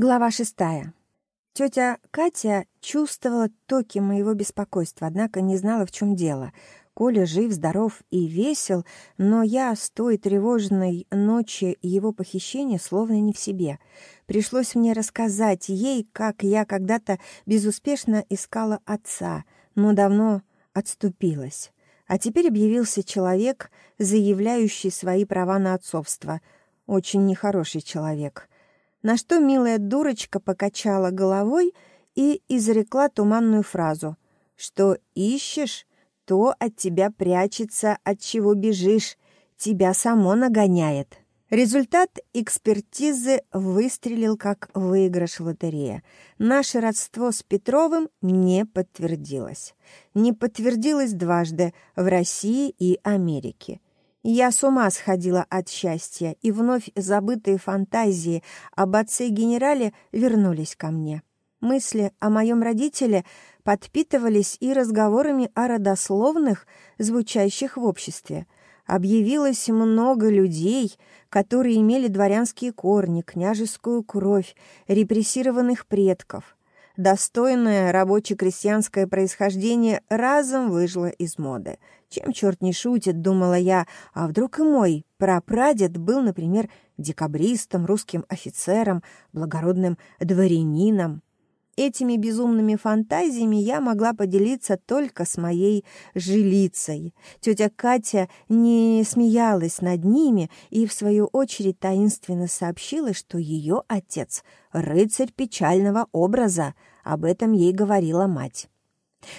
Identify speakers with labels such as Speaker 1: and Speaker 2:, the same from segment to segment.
Speaker 1: Глава шестая. Тетя Катя чувствовала токи моего беспокойства, однако не знала, в чем дело. Коля жив, здоров и весел, но я с той тревожной ночи его похищения словно не в себе. Пришлось мне рассказать ей, как я когда-то безуспешно искала отца, но давно отступилась. А теперь объявился человек, заявляющий свои права на отцовство. Очень нехороший человек — на что милая дурочка покачала головой и изрекла туманную фразу «Что ищешь, то от тебя прячется, от чего бежишь, тебя само нагоняет». Результат экспертизы выстрелил как выигрыш в лотерее. Наше родство с Петровым не подтвердилось. Не подтвердилось дважды в России и Америке. Я с ума сходила от счастья, и вновь забытые фантазии об отце-генерале вернулись ко мне. Мысли о моем родителе подпитывались и разговорами о родословных, звучащих в обществе. Объявилось много людей, которые имели дворянские корни, княжескую кровь, репрессированных предков. Достойное рабоче-крестьянское происхождение разом выжило из моды — чем черт не шутит, думала я, а вдруг и мой прапрадед был, например, декабристом, русским офицером, благородным дворянином. Этими безумными фантазиями я могла поделиться только с моей жилицей. Тетя Катя не смеялась над ними и, в свою очередь, таинственно сообщила, что ее отец — рыцарь печального образа. Об этом ей говорила мать.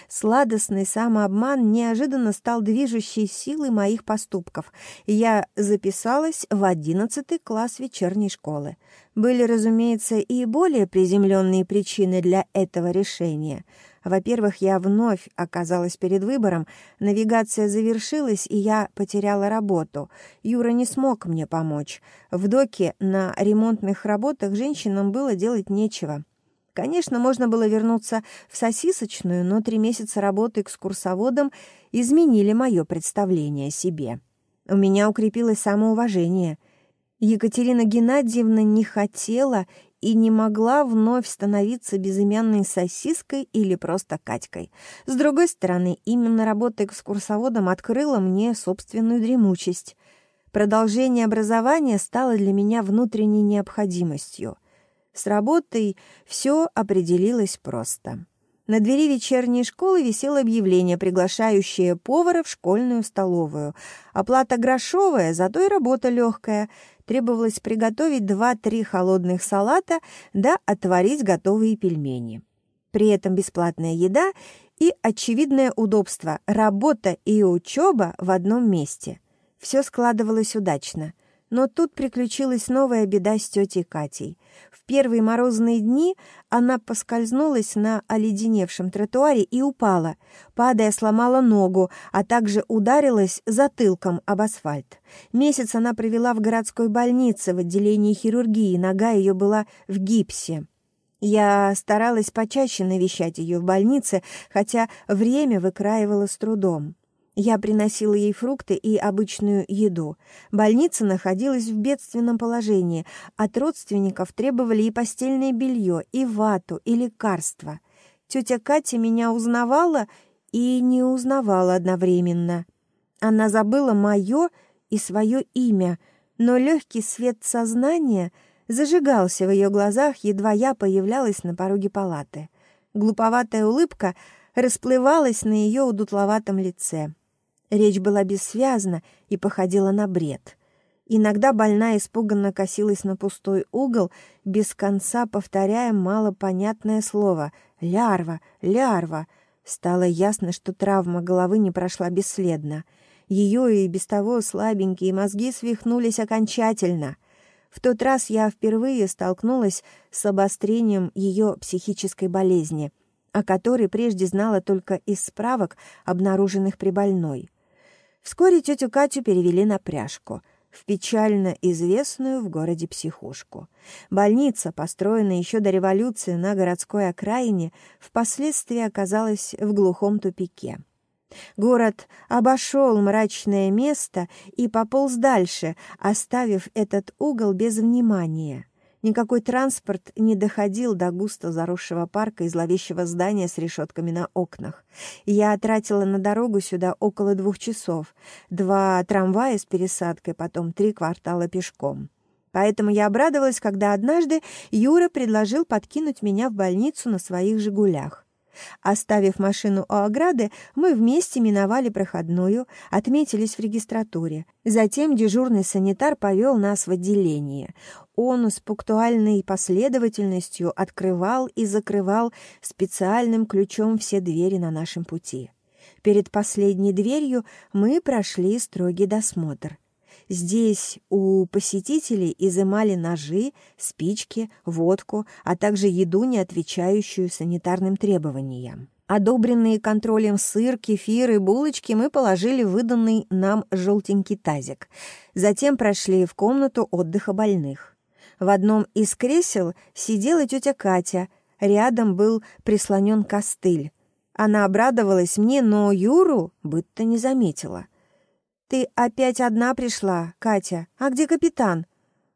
Speaker 1: Сладостный самообман неожиданно стал движущей силой моих поступков, я записалась в одиннадцатый класс вечерней школы. Были, разумеется, и более приземленные причины для этого решения. Во-первых, я вновь оказалась перед выбором, навигация завершилась, и я потеряла работу. Юра не смог мне помочь. В доке на ремонтных работах женщинам было делать нечего. Конечно, можно было вернуться в сосисочную, но три месяца работы экскурсоводом изменили мое представление о себе. У меня укрепилось самоуважение. Екатерина Геннадьевна не хотела и не могла вновь становиться безымянной сосиской или просто Катькой. С другой стороны, именно работа экскурсоводом открыла мне собственную дремучесть. Продолжение образования стало для меня внутренней необходимостью — с работой все определилось просто. На двери вечерней школы висело объявление, приглашающее повара в школьную столовую. Оплата грошовая, зато и работа легкая. Требовалось приготовить два-три холодных салата да отварить готовые пельмени. При этом бесплатная еда и очевидное удобство – работа и учеба в одном месте. Все складывалось удачно. Но тут приключилась новая беда с тетей Катей. В первые морозные дни она поскользнулась на оледеневшем тротуаре и упала. Падая, сломала ногу, а также ударилась затылком об асфальт. Месяц она провела в городской больнице в отделении хирургии, нога ее была в гипсе. Я старалась почаще навещать ее в больнице, хотя время выкраивала с трудом. Я приносила ей фрукты и обычную еду. Больница находилась в бедственном положении. От родственников требовали и постельное белье, и вату, и лекарства. Тетя Катя меня узнавала и не узнавала одновременно. Она забыла мое и свое имя, но легкий свет сознания зажигался в ее глазах, едва я появлялась на пороге палаты. Глуповатая улыбка расплывалась на ее удутловатом лице. Речь была бессвязна и походила на бред. Иногда больная испуганно косилась на пустой угол, без конца повторяя малопонятное слово «лярва, лярва». Стало ясно, что травма головы не прошла бесследно. Ее и без того слабенькие мозги свихнулись окончательно. В тот раз я впервые столкнулась с обострением ее психической болезни, о которой прежде знала только из справок, обнаруженных при больной. Вскоре тетю Катю перевели на пряжку, в печально известную в городе психушку. Больница, построенная еще до революции на городской окраине, впоследствии оказалась в глухом тупике. Город обошел мрачное место и пополз дальше, оставив этот угол без внимания. Никакой транспорт не доходил до густо заросшего парка и зловещего здания с решетками на окнах. Я тратила на дорогу сюда около двух часов. Два трамвая с пересадкой, потом три квартала пешком. Поэтому я обрадовалась, когда однажды Юра предложил подкинуть меня в больницу на своих «Жигулях». Оставив машину у ограды, мы вместе миновали проходную, отметились в регистратуре. Затем дежурный санитар повел нас в отделение. Он с пунктуальной последовательностью открывал и закрывал специальным ключом все двери на нашем пути. Перед последней дверью мы прошли строгий досмотр. Здесь у посетителей изымали ножи, спички, водку, а также еду, не отвечающую санитарным требованиям. Одобренные контролем сыр, кефир и булочки мы положили в выданный нам желтенький тазик. Затем прошли в комнату отдыха больных. В одном из кресел сидела тетя Катя, рядом был прислонен костыль. Она обрадовалась мне, но Юру будто не заметила — «Ты опять одна пришла, Катя? А где капитан?»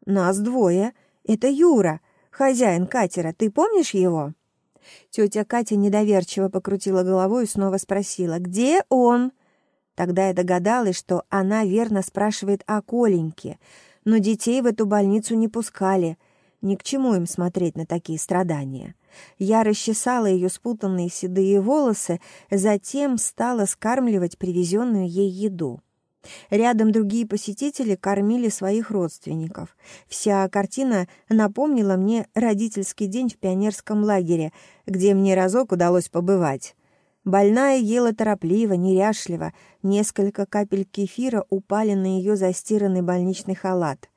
Speaker 1: «Нас двое. Это Юра, хозяин катера. Ты помнишь его?» Тетя Катя недоверчиво покрутила головой и снова спросила, «Где он?» Тогда я догадалась, что она верно спрашивает о Коленьке, но детей в эту больницу не пускали. Ни к чему им смотреть на такие страдания. Я расчесала ее спутанные седые волосы, затем стала скармливать привезенную ей еду. Рядом другие посетители кормили своих родственников. Вся картина напомнила мне родительский день в пионерском лагере, где мне разок удалось побывать. Больная ела торопливо, неряшливо. Несколько капель кефира упали на ее застиранный больничный халат.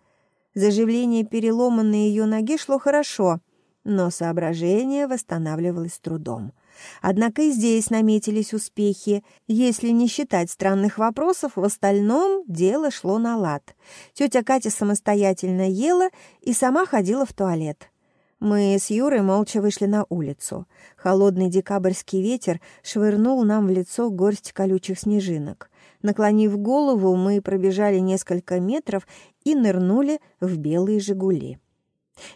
Speaker 1: Заживление перелома на ее ноге шло хорошо, но соображение восстанавливалось трудом. Однако и здесь наметились успехи. Если не считать странных вопросов, в остальном дело шло на лад. Тетя Катя самостоятельно ела и сама ходила в туалет. Мы с Юрой молча вышли на улицу. Холодный декабрьский ветер швырнул нам в лицо горсть колючих снежинок. Наклонив голову, мы пробежали несколько метров и нырнули в белые «Жигули».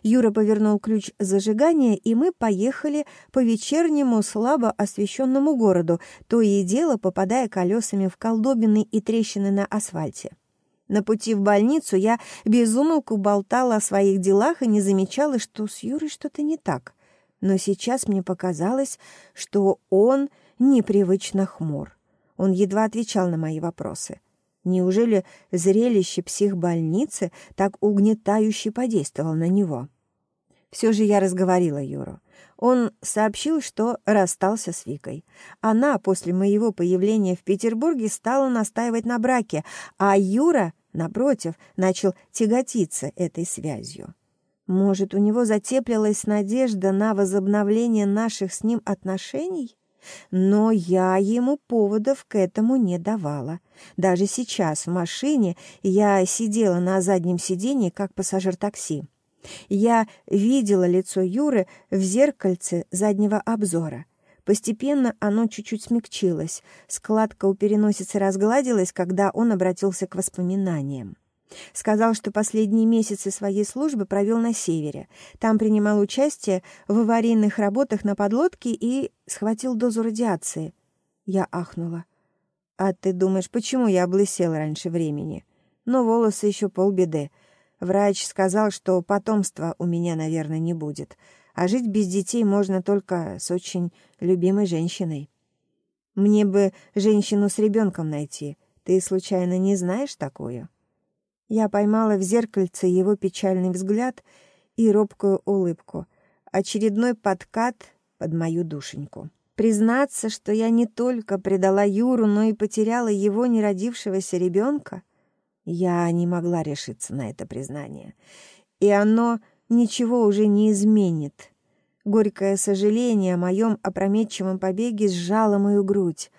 Speaker 1: Юра повернул ключ зажигания, и мы поехали по вечернему слабо освещенному городу, то и дело попадая колесами в колдобины и трещины на асфальте. На пути в больницу я безумолку болтала о своих делах и не замечала, что с Юрой что-то не так. Но сейчас мне показалось, что он непривычно хмур. Он едва отвечал на мои вопросы. Неужели зрелище психбольницы так угнетающе подействовало на него? Все же я разговорила Юру. Он сообщил, что расстался с Викой. Она после моего появления в Петербурге стала настаивать на браке, а Юра, напротив, начал тяготиться этой связью. Может, у него затеплилась надежда на возобновление наших с ним отношений? Но я ему поводов к этому не давала. Даже сейчас в машине я сидела на заднем сиденье, как пассажир такси. Я видела лицо Юры в зеркальце заднего обзора. Постепенно оно чуть-чуть смягчилось, складка у переносицы разгладилась, когда он обратился к воспоминаниям. Сказал, что последние месяцы своей службы провел на севере. Там принимал участие в аварийных работах на подлодке и схватил дозу радиации. Я ахнула. «А ты думаешь, почему я облысел раньше времени? Но волосы еще полбеды. Врач сказал, что потомства у меня, наверное, не будет. А жить без детей можно только с очень любимой женщиной. Мне бы женщину с ребенком найти. Ты, случайно, не знаешь такую?» Я поймала в зеркальце его печальный взгляд и робкую улыбку. Очередной подкат под мою душеньку. Признаться, что я не только предала Юру, но и потеряла его неродившегося ребенка, я не могла решиться на это признание. И оно ничего уже не изменит. Горькое сожаление о моем опрометчивом побеге сжало мою грудь.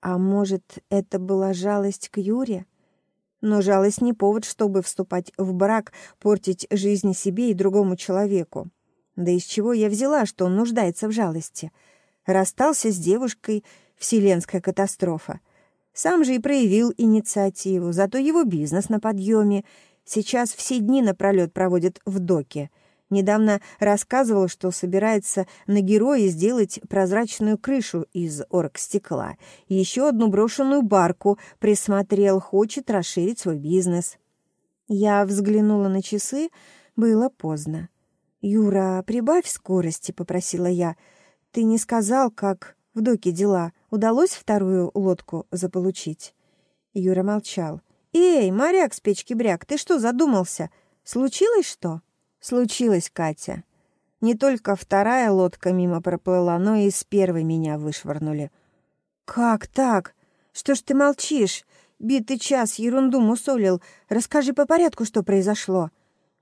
Speaker 1: А может, это была жалость к Юре? Но жалость не повод, чтобы вступать в брак, портить жизнь себе и другому человеку. Да из чего я взяла, что он нуждается в жалости? Расстался с девушкой, вселенская катастрофа. Сам же и проявил инициативу, зато его бизнес на подъеме. Сейчас все дни напролет проводит в доке. Недавно рассказывал, что собирается на героя сделать прозрачную крышу из оргстекла. Еще одну брошенную барку присмотрел, хочет расширить свой бизнес. Я взглянула на часы, было поздно. «Юра, прибавь скорости», — попросила я. «Ты не сказал, как в доке дела. Удалось вторую лодку заполучить?» Юра молчал. «Эй, моряк с печки-бряк, ты что задумался? Случилось что?» Случилось, Катя. Не только вторая лодка мимо проплыла, но и с первой меня вышвырнули. «Как так? Что ж ты молчишь? Битый час ерунду мусолил. Расскажи по порядку, что произошло.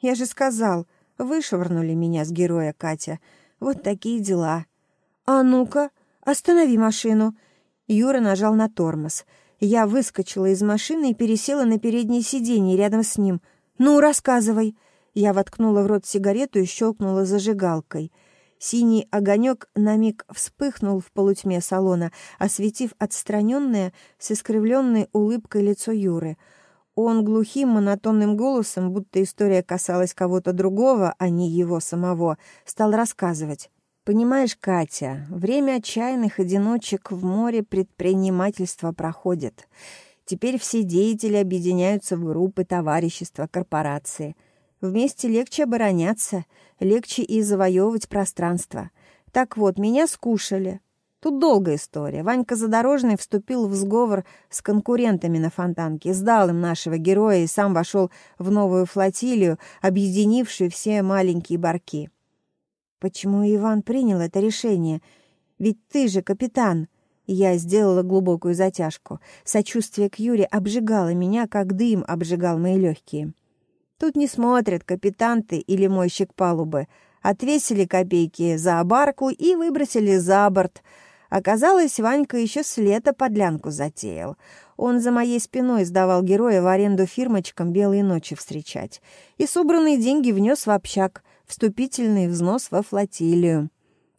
Speaker 1: Я же сказал, вышвырнули меня с героя, Катя. Вот такие дела. А ну-ка, останови машину». Юра нажал на тормоз. Я выскочила из машины и пересела на переднее сиденье рядом с ним. «Ну, рассказывай». Я воткнула в рот сигарету и щелкнула зажигалкой. Синий огонек на миг вспыхнул в полутьме салона, осветив отстраненное с искривленной улыбкой лицо Юры. Он глухим монотонным голосом, будто история касалась кого-то другого, а не его самого, стал рассказывать. «Понимаешь, Катя, время отчаянных одиночек в море предпринимательства проходит. Теперь все деятели объединяются в группы, товарищества, корпорации». Вместе легче обороняться, легче и завоевывать пространство. Так вот, меня скушали. Тут долгая история. Ванька Задорожный вступил в сговор с конкурентами на фонтанке, сдал им нашего героя и сам вошел в новую флотилию, объединившую все маленькие барки. Почему Иван принял это решение? Ведь ты же капитан. Я сделала глубокую затяжку. Сочувствие к Юре обжигало меня, как дым обжигал мои легкие. Тут не смотрят капитан ты или мойщик палубы. Отвесили копейки за барку и выбросили за борт. Оказалось, Ванька еще с лета подлянку затеял. Он за моей спиной сдавал героя в аренду фирмочкам белые ночи встречать. И собранные деньги внес в общак, вступительный взнос во флотилию.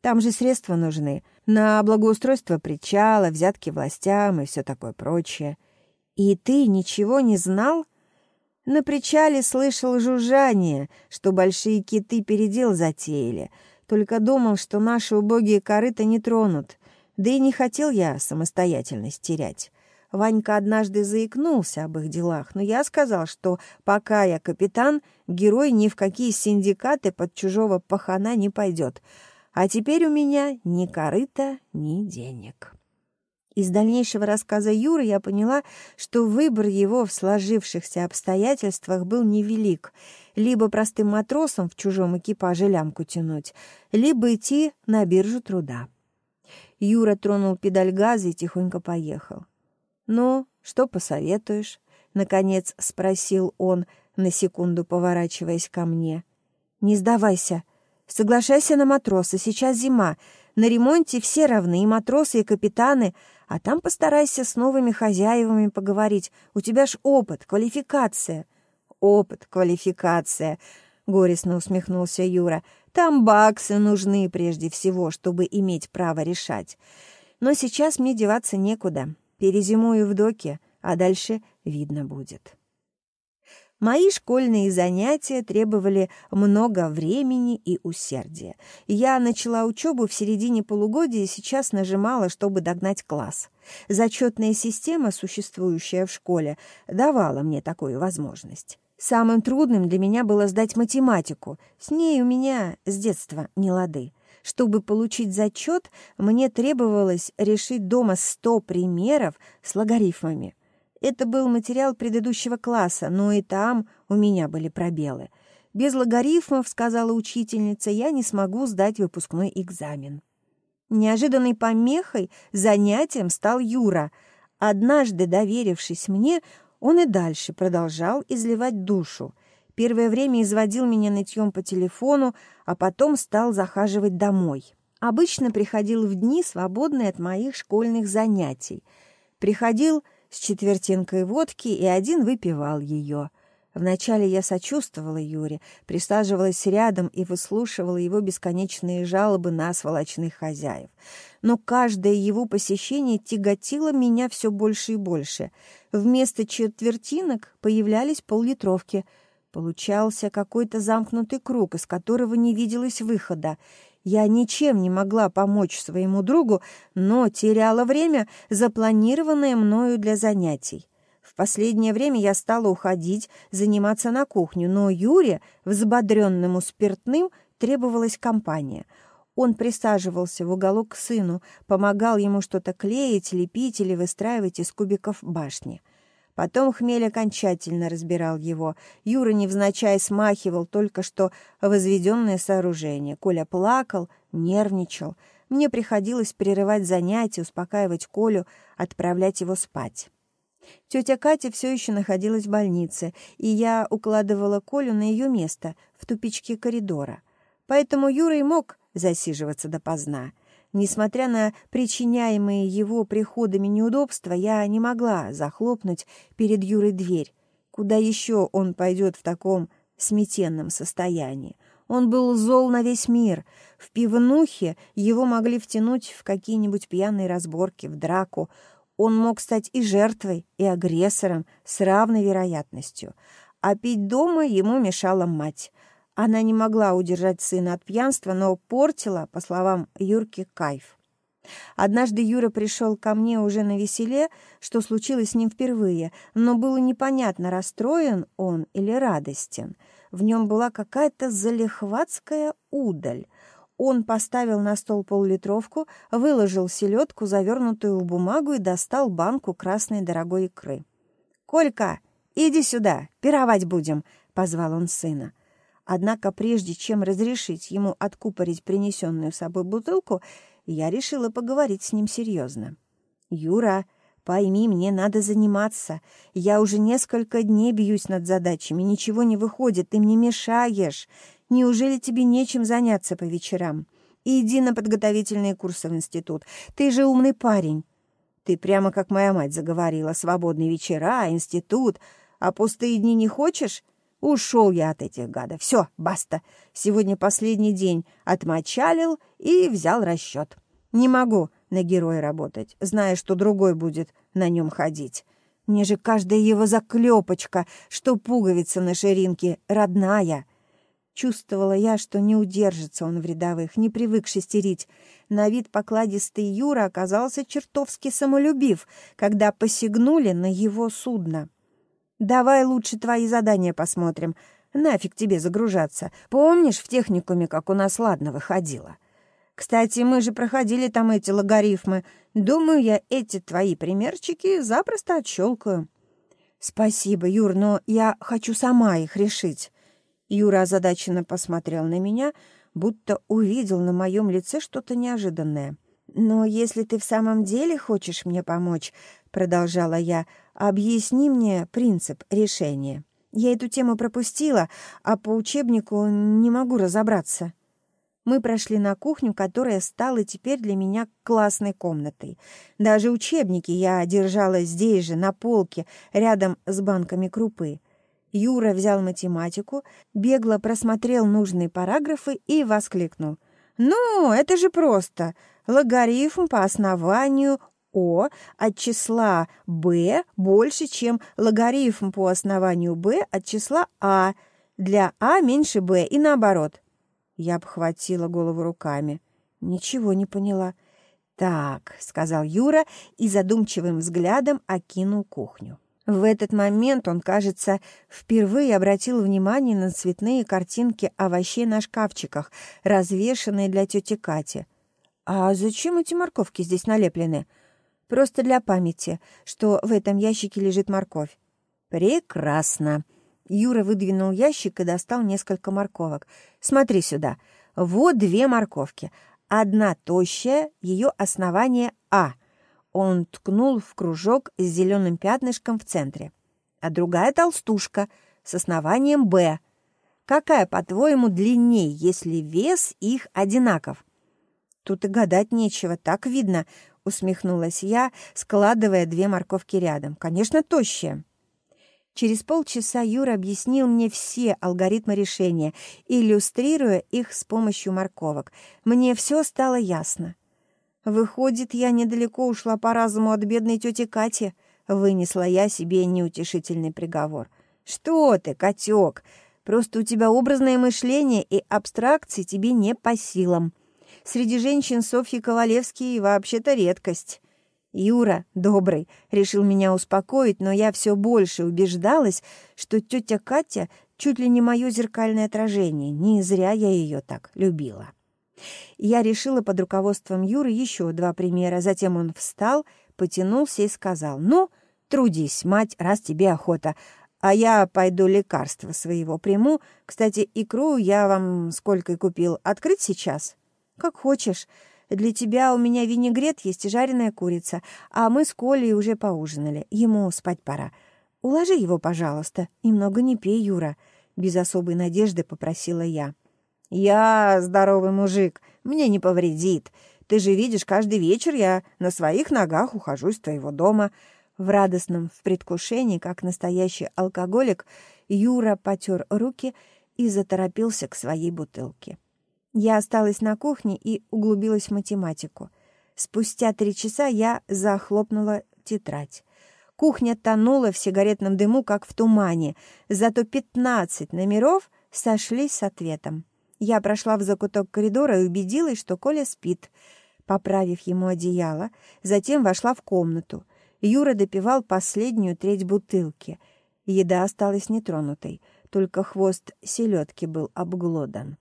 Speaker 1: Там же средства нужны. На благоустройство причала, взятки властям и все такое прочее. И ты ничего не знал? На причале слышал жужжание, что большие киты передел затеяли. Только думал, что наши убогие корыта не тронут. Да и не хотел я самостоятельность терять. Ванька однажды заикнулся об их делах, но я сказал, что пока я капитан, герой ни в какие синдикаты под чужого пахана не пойдет. А теперь у меня ни корыта, ни денег. Из дальнейшего рассказа Юры я поняла, что выбор его в сложившихся обстоятельствах был невелик. Либо простым матросом в чужом экипаже лямку тянуть, либо идти на биржу труда. Юра тронул педаль газа и тихонько поехал. «Ну, что посоветуешь?» — наконец спросил он, на секунду поворачиваясь ко мне. «Не сдавайся. Соглашайся на матроса, сейчас зима. На ремонте все равны, и матросы, и капитаны, а там постарайся с новыми хозяевами поговорить. У тебя ж опыт, квалификация». «Опыт, квалификация», — горестно усмехнулся Юра. «Там баксы нужны прежде всего, чтобы иметь право решать. Но сейчас мне деваться некуда. Перезимую в доке, а дальше видно будет». Мои школьные занятия требовали много времени и усердия. Я начала учебу в середине полугодия и сейчас нажимала, чтобы догнать класс. Зачетная система, существующая в школе, давала мне такую возможность. Самым трудным для меня было сдать математику. С ней у меня с детства не лады. Чтобы получить зачет, мне требовалось решить дома 100 примеров с логарифмами. Это был материал предыдущего класса, но и там у меня были пробелы. Без логарифмов, сказала учительница, я не смогу сдать выпускной экзамен. Неожиданной помехой занятием стал Юра. Однажды, доверившись мне, он и дальше продолжал изливать душу. Первое время изводил меня нытьем по телефону, а потом стал захаживать домой. Обычно приходил в дни, свободные от моих школьных занятий. Приходил с четвертинкой водки, и один выпивал ее. Вначале я сочувствовала Юре, присаживалась рядом и выслушивала его бесконечные жалобы на сволочных хозяев. Но каждое его посещение тяготило меня все больше и больше. Вместо четвертинок появлялись поллитровки. Получался какой-то замкнутый круг, из которого не виделось выхода. Я ничем не могла помочь своему другу, но теряла время, запланированное мною для занятий. В последнее время я стала уходить, заниматься на кухню, но Юре, взбодренному спиртным, требовалась компания. Он присаживался в уголок к сыну, помогал ему что-то клеить, лепить или выстраивать из кубиков башни. Потом хмель окончательно разбирал его. Юра невзначай смахивал только что возведенное сооружение. Коля плакал, нервничал. Мне приходилось прерывать занятия, успокаивать Колю, отправлять его спать. Тетя Катя все еще находилась в больнице, и я укладывала Колю на ее место, в тупичке коридора. Поэтому Юра и мог засиживаться допоздна. Несмотря на причиняемые его приходами неудобства, я не могла захлопнуть перед Юрой дверь. Куда еще он пойдет в таком сметенном состоянии? Он был зол на весь мир. В пивнухе его могли втянуть в какие-нибудь пьяные разборки, в драку. Он мог стать и жертвой, и агрессором с равной вероятностью. А пить дома ему мешала мать. Она не могла удержать сына от пьянства, но портила, по словам Юрки, кайф. Однажды Юра пришел ко мне уже на веселе, что случилось с ним впервые, но было непонятно, расстроен он или радостен. В нем была какая-то залихватская удаль. Он поставил на стол поллитровку, выложил селедку, завернутую в бумагу, и достал банку красной дорогой икры. «Колька, иди сюда, пировать будем», — позвал он сына. Однако прежде чем разрешить ему откупорить принесенную с собой бутылку, я решила поговорить с ним серьезно. «Юра, пойми, мне надо заниматься. Я уже несколько дней бьюсь над задачами, ничего не выходит, ты мне мешаешь. Неужели тебе нечем заняться по вечерам? Иди на подготовительные курсы в институт. Ты же умный парень». «Ты прямо как моя мать заговорила. Свободные вечера, институт. А пустые дни не хочешь? Ушел я от этих гадов. Все, баста. Сегодня последний день. Отмочалил и взял расчет. Не могу на героя работать, зная, что другой будет на нем ходить. Мне же каждая его заклепочка, что пуговица на ширинке, родная. Чувствовала я, что не удержится он в рядовых, не привык шестерить. На вид покладистый Юра оказался чертовски самолюбив, когда посягнули на его судно. Давай лучше твои задания посмотрим. Нафиг тебе загружаться. Помнишь в техникуме, как у нас ладно выходило? Кстати, мы же проходили там эти логарифмы. Думаю, я эти твои примерчики запросто отщелкаю. Спасибо, Юр, но я хочу сама их решить. Юра озадаченно посмотрел на меня, будто увидел на моем лице что-то неожиданное. «Но если ты в самом деле хочешь мне помочь, — продолжала я, — объясни мне принцип решения. Я эту тему пропустила, а по учебнику не могу разобраться». Мы прошли на кухню, которая стала теперь для меня классной комнатой. Даже учебники я держала здесь же, на полке, рядом с банками крупы. Юра взял математику, бегло просмотрел нужные параграфы и воскликнул. «Ну, это же просто! Логарифм по основанию о от числа b больше, чем логарифм по основанию b от числа а. Для а меньше b и наоборот. Я обхватила голову руками. Ничего не поняла. «Так», — сказал Юра и задумчивым взглядом окинул кухню. В этот момент он, кажется, впервые обратил внимание на цветные картинки овощей на шкафчиках, развешанные для тети Кати. «А зачем эти морковки здесь налеплены?» Просто для памяти, что в этом ящике лежит морковь. Прекрасно. Юра выдвинул ящик и достал несколько морковок. Смотри сюда. Вот две морковки. Одна тощая, ее основание А. Он ткнул в кружок с зеленым пятнышком в центре. А другая толстушка с основанием Б. Какая, по-твоему, длинней, если вес их одинаков? Тут и гадать нечего, так видно, — усмехнулась я, складывая две морковки рядом. «Конечно, тощая». Через полчаса Юра объяснил мне все алгоритмы решения, иллюстрируя их с помощью морковок. Мне все стало ясно. «Выходит, я недалеко ушла по разуму от бедной тети Кати», — вынесла я себе неутешительный приговор. «Что ты, котек?» Просто у тебя образное мышление и абстракции тебе не по силам. Среди женщин Софьи Ковалевский вообще-то редкость. Юра, добрый, решил меня успокоить, но я все больше убеждалась, что тетя Катя чуть ли не мое зеркальное отражение. Не зря я ее так любила. Я решила под руководством Юры еще два примера. Затем он встал, потянулся и сказал, «Ну, трудись, мать, раз тебе охота, а я пойду лекарства своего приму. Кстати, икру я вам сколько купил. Открыть сейчас?» «Как хочешь. Для тебя у меня винегрет есть и жареная курица, а мы с Колей уже поужинали. Ему спать пора. Уложи его, пожалуйста, и много не пей, Юра», — без особой надежды попросила я. «Я здоровый мужик, мне не повредит. Ты же видишь, каждый вечер я на своих ногах ухожу из твоего дома». В радостном в предвкушении, как настоящий алкоголик, Юра потер руки и заторопился к своей бутылке. Я осталась на кухне и углубилась в математику. Спустя три часа я захлопнула тетрадь. Кухня тонула в сигаретном дыму, как в тумане, зато пятнадцать номеров сошлись с ответом. Я прошла в закуток коридора и убедилась, что Коля спит, поправив ему одеяло, затем вошла в комнату. Юра допивал последнюю треть бутылки. Еда осталась нетронутой, только хвост селедки был обглодан.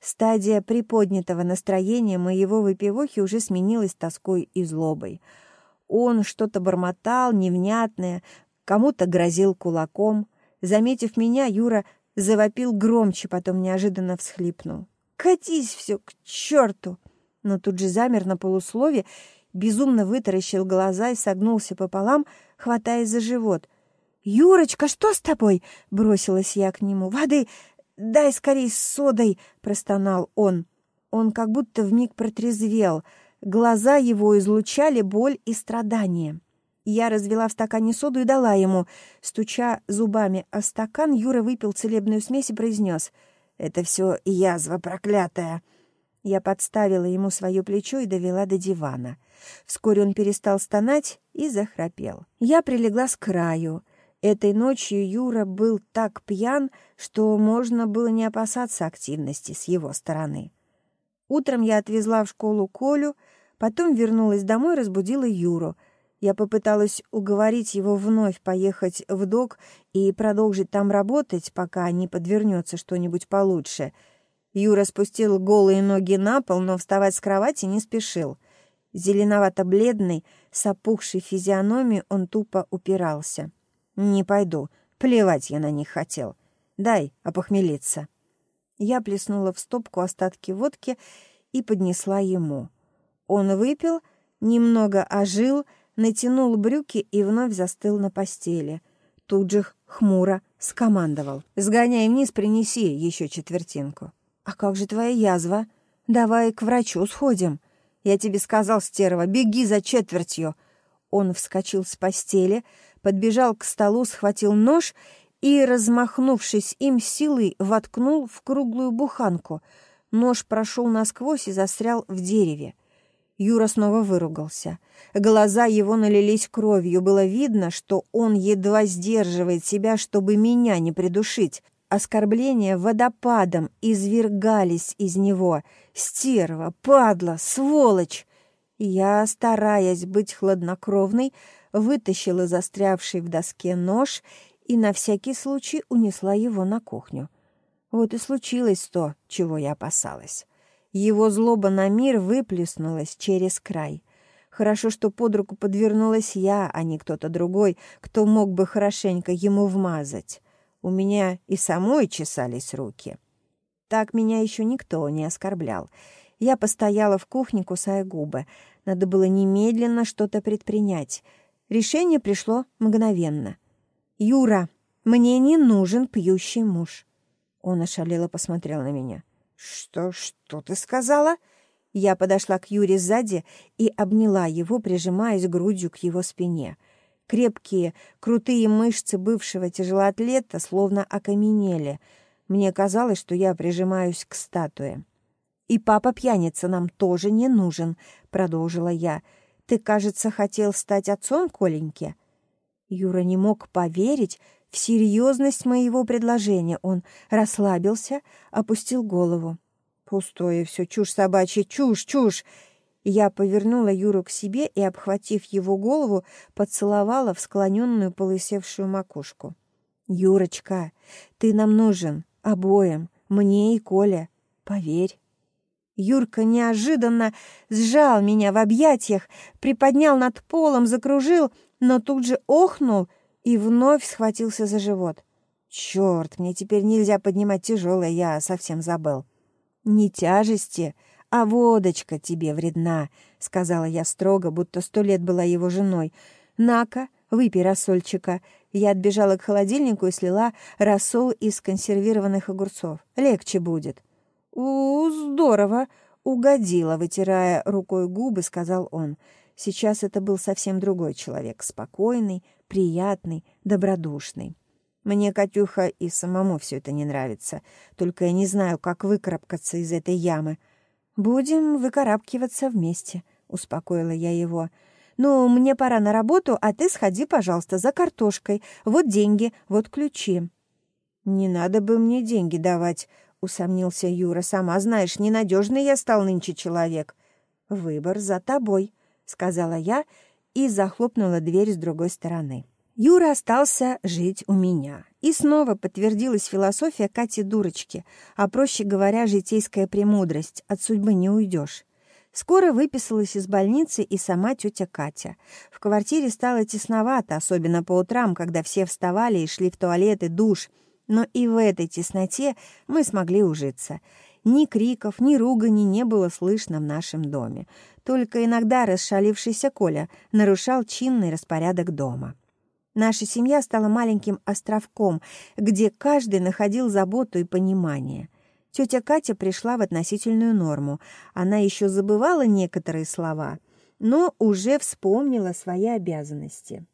Speaker 1: Стадия приподнятого настроения моего выпивохи уже сменилась тоской и злобой. Он что-то бормотал, невнятное, кому-то грозил кулаком. Заметив меня, Юра завопил громче, потом неожиданно всхлипнул. «Катись все к черту!» Но тут же замер на полуслове, безумно вытаращил глаза и согнулся пополам, хватаясь за живот. «Юрочка, что с тобой?» — бросилась я к нему. «Воды «Дай скорей с содой!» — простонал он. Он как будто вмиг протрезвел. Глаза его излучали боль и страдания. Я развела в стакане соду и дала ему. Стуча зубами о стакан, Юра выпил целебную смесь и произнес. «Это все язва проклятая!» Я подставила ему свое плечо и довела до дивана. Вскоре он перестал стонать и захрапел. Я прилегла с краю — Этой ночью Юра был так пьян, что можно было не опасаться активности с его стороны. Утром я отвезла в школу Колю, потом вернулась домой и разбудила Юру. Я попыталась уговорить его вновь поехать в док и продолжить там работать, пока не подвернется что-нибудь получше. Юра спустил голые ноги на пол, но вставать с кровати не спешил. Зеленовато-бледный, с опухшей физиономией он тупо упирался. «Не пойду. Плевать я на них хотел. Дай опохмелиться». Я плеснула в стопку остатки водки и поднесла ему. Он выпил, немного ожил, натянул брюки и вновь застыл на постели. Тут же хмуро скомандовал. «Сгоняй вниз, принеси еще четвертинку». «А как же твоя язва? Давай к врачу сходим». «Я тебе сказал, стерва, беги за четвертью». Он вскочил с постели, подбежал к столу, схватил нож и, размахнувшись им силой, воткнул в круглую буханку. Нож прошел насквозь и застрял в дереве. Юра снова выругался. Глаза его налились кровью. Было видно, что он едва сдерживает себя, чтобы меня не придушить. Оскорбления водопадом извергались из него. «Стерва! Падла! Сволочь!» Я, стараясь быть хладнокровной, вытащила застрявший в доске нож и на всякий случай унесла его на кухню. Вот и случилось то, чего я опасалась. Его злоба на мир выплеснулась через край. Хорошо, что под руку подвернулась я, а не кто-то другой, кто мог бы хорошенько ему вмазать. У меня и самой чесались руки. Так меня еще никто не оскорблял. Я постояла в кухне, кусая губы. Надо было немедленно что-то предпринять — Решение пришло мгновенно. «Юра, мне не нужен пьющий муж». Он ошалело посмотрел на меня. «Что, что ты сказала?» Я подошла к Юре сзади и обняла его, прижимаясь грудью к его спине. Крепкие, крутые мышцы бывшего тяжелоатлета словно окаменели. Мне казалось, что я прижимаюсь к статуе. «И папа-пьяница нам тоже не нужен», — продолжила я. Ты, кажется, хотел стать отцом Коленьке?» Юра не мог поверить в серьезность моего предложения. Он расслабился, опустил голову. «Пустое все, чушь собачья, чушь, чушь!» Я повернула Юру к себе и, обхватив его голову, поцеловала в склоненную полысевшую макушку. «Юрочка, ты нам нужен, обоим, мне и Коле, поверь». Юрка неожиданно сжал меня в объятиях, приподнял над полом, закружил, но тут же охнул и вновь схватился за живот. «Черт, мне теперь нельзя поднимать тяжелое, я совсем забыл». «Не тяжести, а водочка тебе вредна», — сказала я строго, будто сто лет была его женой. «На-ка, выпей рассольчика». Я отбежала к холодильнику и слила рассол из консервированных огурцов. Легче будет. «У, здорово!» — угодила, вытирая рукой губы, сказал он. Сейчас это был совсем другой человек, спокойный, приятный, добродушный. Мне, Катюха, и самому все это не нравится. Только я не знаю, как выкарабкаться из этой ямы. «Будем выкарабкиваться вместе», — успокоила я его. «Ну, мне пора на работу, а ты сходи, пожалуйста, за картошкой. Вот деньги, вот ключи». «Не надо бы мне деньги давать», — усомнился Юра. «Сама знаешь, ненадежный я стал нынче человек». «Выбор за тобой», — сказала я и захлопнула дверь с другой стороны. Юра остался жить у меня. И снова подтвердилась философия Кати-дурочки, а, проще говоря, житейская премудрость «от судьбы не уйдешь». Скоро выписалась из больницы и сама тетя Катя. В квартире стало тесновато, особенно по утрам, когда все вставали и шли в туалет и душ — но и в этой тесноте мы смогли ужиться. Ни криков, ни ругани не было слышно в нашем доме. Только иногда расшалившийся Коля нарушал чинный распорядок дома. Наша семья стала маленьким островком, где каждый находил заботу и понимание. Тетя Катя пришла в относительную норму. Она еще забывала некоторые слова, но уже вспомнила свои обязанности.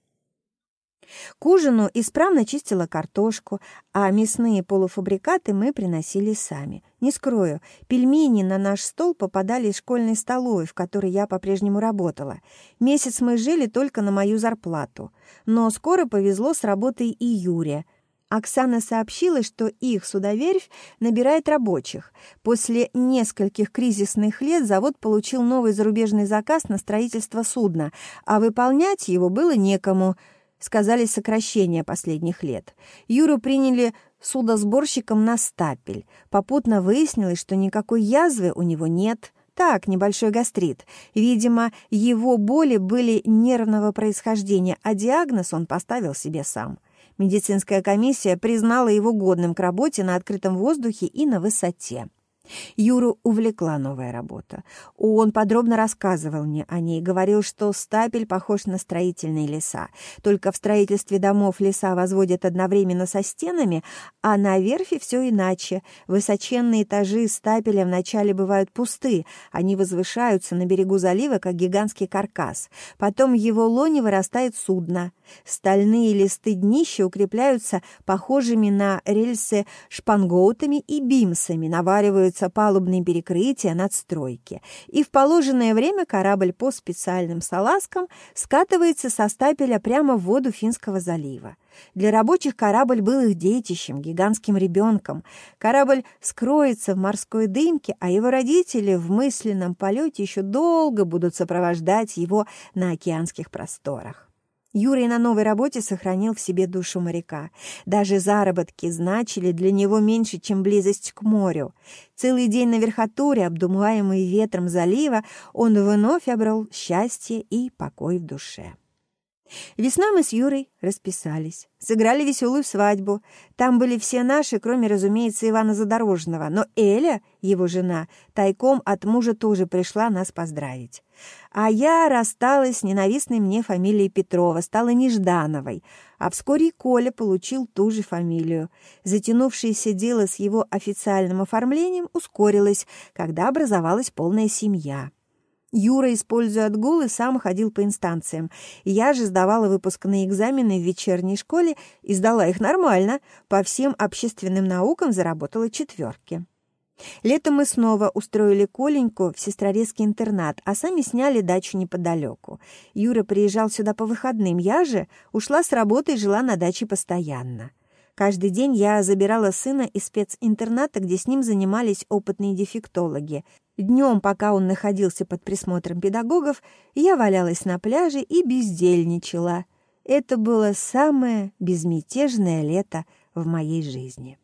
Speaker 1: К ужину исправно чистила картошку, а мясные полуфабрикаты мы приносили сами. Не скрою, пельмени на наш стол попадали из школьной столовой, в которой я по-прежнему работала. Месяц мы жили только на мою зарплату. Но скоро повезло с работой и Юре. Оксана сообщила, что их судоверфь набирает рабочих. После нескольких кризисных лет завод получил новый зарубежный заказ на строительство судна, а выполнять его было некому – сказались сокращения последних лет. Юру приняли судосборщиком на стапель. Попутно выяснилось, что никакой язвы у него нет. Так, небольшой гастрит. Видимо, его боли были нервного происхождения, а диагноз он поставил себе сам. Медицинская комиссия признала его годным к работе на открытом воздухе и на высоте. Юру увлекла новая работа. Он подробно рассказывал мне о ней, говорил, что стапель похож на строительные леса. Только в строительстве домов леса возводят одновременно со стенами, а на верфи все иначе. Высоченные этажи стапеля вначале бывают пусты, они возвышаются на берегу залива, как гигантский каркас. Потом в его лоне вырастает судно. Стальные листы днища укрепляются похожими на рельсы шпангоутами и бимсами, навариваются палубные перекрытия, надстройки. И в положенное время корабль по специальным салазкам скатывается со стапеля прямо в воду Финского залива. Для рабочих корабль был их детищем, гигантским ребенком. Корабль скроется в морской дымке, а его родители в мысленном полете еще долго будут сопровождать его на океанских просторах. Юрий на новой работе сохранил в себе душу моряка. Даже заработки значили для него меньше, чем близость к морю. Целый день на верхотуре, обдумываемый ветром залива, он вновь обрел счастье и покой в душе. Весной мы с Юрой расписались, сыграли веселую свадьбу. Там были все наши, кроме, разумеется, Ивана Задорожного. Но Эля, его жена, тайком от мужа тоже пришла нас поздравить. А я рассталась с ненавистной мне фамилией Петрова, стала Неждановой, а вскоре и Коля получил ту же фамилию. Затянувшееся дело с его официальным оформлением ускорилось, когда образовалась полная семья. Юра, используя отгулы, сам ходил по инстанциям. Я же сдавала выпускные экзамены в вечерней школе и сдала их нормально. По всем общественным наукам заработала четверки. Летом мы снова устроили Коленьку в сестрорецкий интернат, а сами сняли дачу неподалеку. Юра приезжал сюда по выходным, я же ушла с работы и жила на даче постоянно. Каждый день я забирала сына из специнтерната, где с ним занимались опытные дефектологи. Днем, пока он находился под присмотром педагогов, я валялась на пляже и бездельничала. Это было самое безмятежное лето в моей жизни.